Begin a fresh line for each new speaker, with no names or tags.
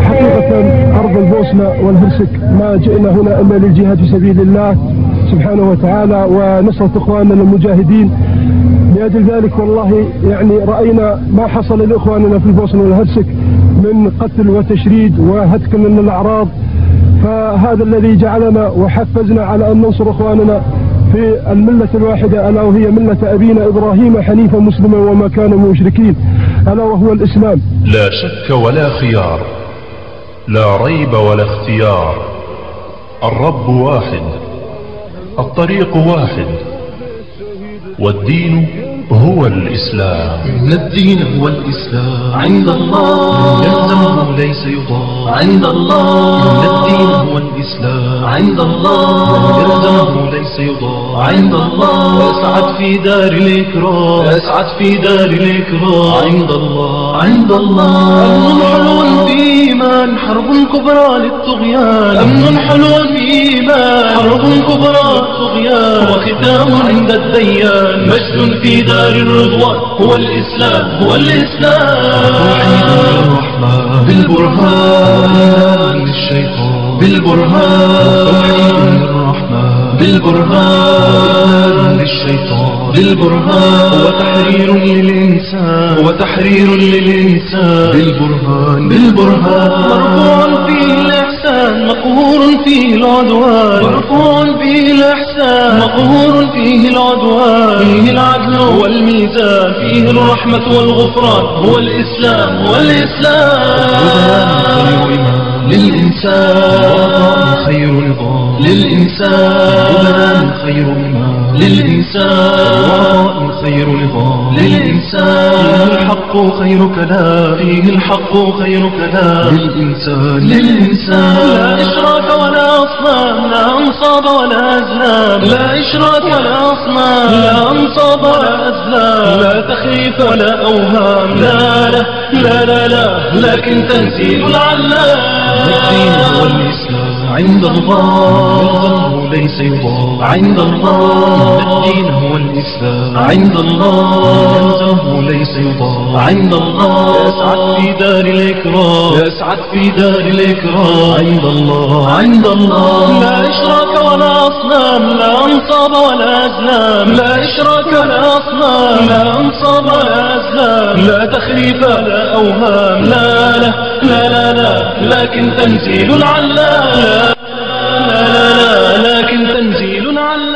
حقيقة أرض البوسنة والهرسك ما جئنا هنا إلا للجهاد في سبيل الله سبحانه وتعالى ونصرة إخواننا المجاهدين. لأجل ذلك والله يعني رأينا ما حصل لإخواننا في البوسنة والهرسك من قتل وتشريد وهتك من الأعراض. فهذا الذي جعلنا وحفزنا على أن ننصر إخواننا في الملة الواحدة ألا وهي ملة أبينا إبراهيم حنيفا مسلما وما كان مشركين. ألا وهو الإسلام.
لا شك ولا خيار لا ريب ولا اختيار. الرب واحد الطريق واحد والدين هو الإسلام.
إن الدين هو الإسلام. عند الله. يلزمه ليس يضاع عند الله. إن الدين هو الإسلام. عند الله. يلزمه ليس يضاع عند الله. أسعد في دار الإكرام. أسعد في دار الإكرام. عند الله. عند الله. أمن حلو في إيمان حرب كبرى للطغيان. أمن حلو في إيمان حرب كبرى للطغيان وختام عند الديان. مجد في دار الرضوان. هو الإسلام. هو الإسلام. توحيد الرحمن بالبرهان. للشيطان بالبرهان. بالبرهان. للشيطان. بالبرهان. هو تحرير للإنسان. هو تحرير للإنسان. بالبرهان. بالبرهان. مرفوع فيه الإحسان. مقهور فيه العدوان. مرفوع فيه الإحسان. مقهور فيه العدوان. فيه العدل والميزان. فيه الرحمة والغفران. هو الإسلام. هو الإسلام. للإنسان خير رضا للإنسان. للإنسان. خير رضا للإنسان. الحق خير كلام فيه الحق خير كلام للإنسان. للإنسان. لا إشراك ولا أصنام لا أنصاب ولا أزلام. لا إشراك ولا أصنام. لا أنصاب ولا أزلام. لا تخريف ولا أوهام. لا لا. لا لا, لا. لكن تنزيل العلام الدين هو الإسلام. عند الله. ليس يضاع عند الله. الدين هو الإسلام. عند الله. ليس يضاع عند الله. يسعد في دار الإكرام. يسعد في دار الإكرام. عند الله. عند الله. لا إشراك ولا أصنام. لا أنصاب ولا أزلام. لا إشراك ولا أصنام. لا أنصاب لا تخريف ولا أوهام لا لا لا لا, لا لكن تنزيل العلام لا لا لا, لا لكن تنزيل العلام